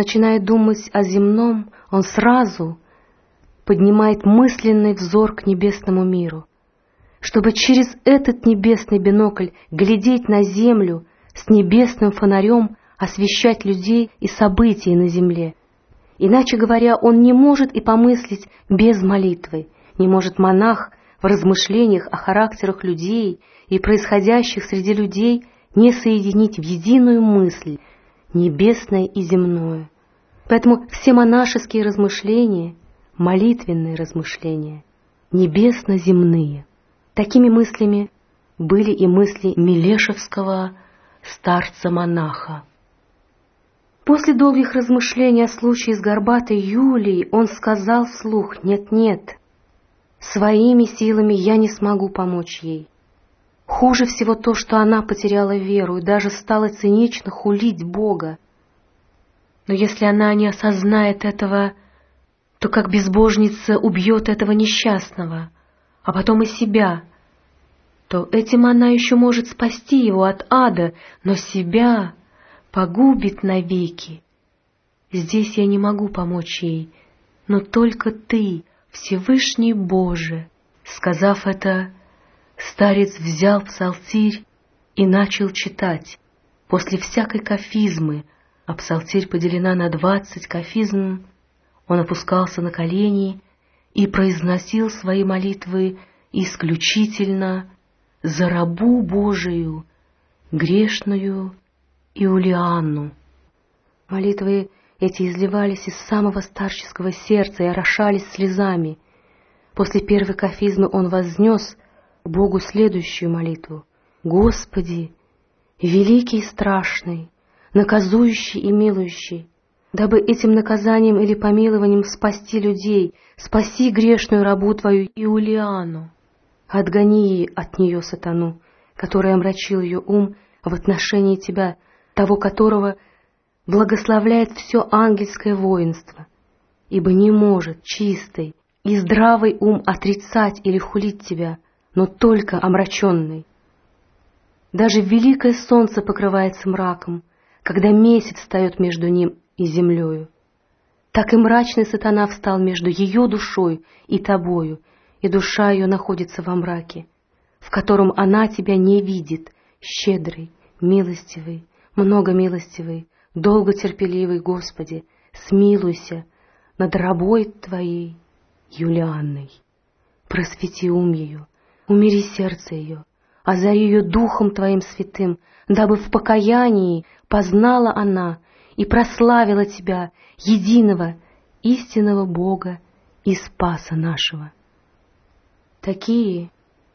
начинает думать о земном, он сразу поднимает мысленный взор к небесному миру, чтобы через этот небесный бинокль глядеть на землю с небесным фонарем, освещать людей и события на земле. Иначе говоря, он не может и помыслить без молитвы, не может монах в размышлениях о характерах людей и происходящих среди людей не соединить в единую мысль небесное и земное. Поэтому все монашеские размышления, молитвенные размышления, небесно-земные. Такими мыслями были и мысли Милешевского старца-монаха. После долгих размышлений о случае с горбатой Юлией он сказал вслух «Нет-нет, своими силами я не смогу помочь ей. Хуже всего то, что она потеряла веру и даже стала цинично хулить Бога. Но если она не осознает этого, то как безбожница убьет этого несчастного, а потом и себя, то этим она еще может спасти его от ада, но себя погубит навеки. Здесь я не могу помочь ей, но только ты, Всевышний Боже. Сказав это, старец взял псалтирь и начал читать. После всякой кафизмы, а псалтирь поделена на двадцать кафизм, он опускался на колени и произносил свои молитвы исключительно за рабу Божию, грешную Иулианну. Молитвы эти изливались из самого старческого сердца и орошались слезами. После первой кафизмы он вознес Богу следующую молитву. «Господи, великий и страшный, наказующий и милующий, дабы этим наказанием или помилованием спасти людей, спаси грешную рабу Твою Иулиану. Отгони от нее сатану, который омрачил ее ум в отношении Тебя, того которого благословляет все ангельское воинство, ибо не может чистый и здравый ум отрицать или хулить Тебя, но только омраченный. Даже великое солнце покрывается мраком, когда месяц встает между ним и землею. Так и мрачный сатана встал между ее душой и тобою, и душа ее находится во мраке, в котором она тебя не видит, щедрый, милостивый, многомилостивый, долготерпеливый Господи, смилуйся над рабой Твоей, Юлианной. Просвети ум ее, умири сердце ее, озари ее духом Твоим святым, дабы в покаянии познала она и прославила Тебя, единого, истинного Бога и Спаса нашего. Такие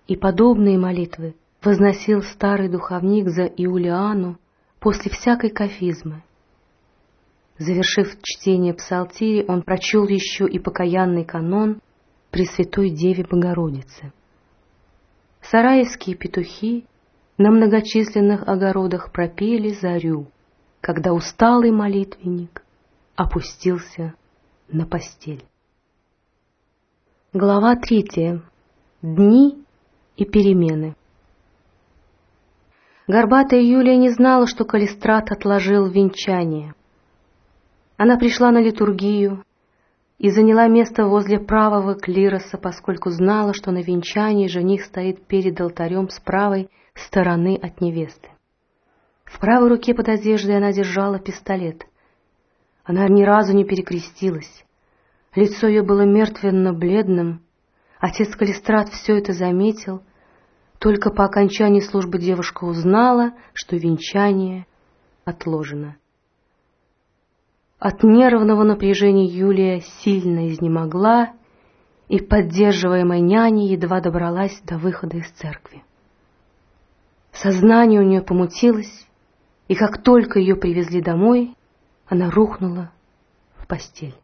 и подобные молитвы возносил старый духовник за Иулиану после всякой кафизмы. Завершив чтение псалтири, он прочел еще и покаянный канон Пресвятой Деве Богородицы. Сараевские петухи на многочисленных огородах пропели зарю, когда усталый молитвенник опустился на постель. Глава третья. Дни и перемены. Горбатая Юлия не знала, что Калистрат отложил венчание. Она пришла на литургию и заняла место возле правого клироса, поскольку знала, что на венчании жених стоит перед алтарем с правой стороны от невесты. В правой руке под одеждой она держала пистолет. Она ни разу не перекрестилась. Лицо ее было мертвенно-бледным. Отец Калистрат все это заметил — только по окончании службы девушка узнала, что венчание отложено. От нервного напряжения Юлия сильно изнемогла и, поддерживаемая няней, едва добралась до выхода из церкви. Сознание у нее помутилось, и как только ее привезли домой, она рухнула в постель.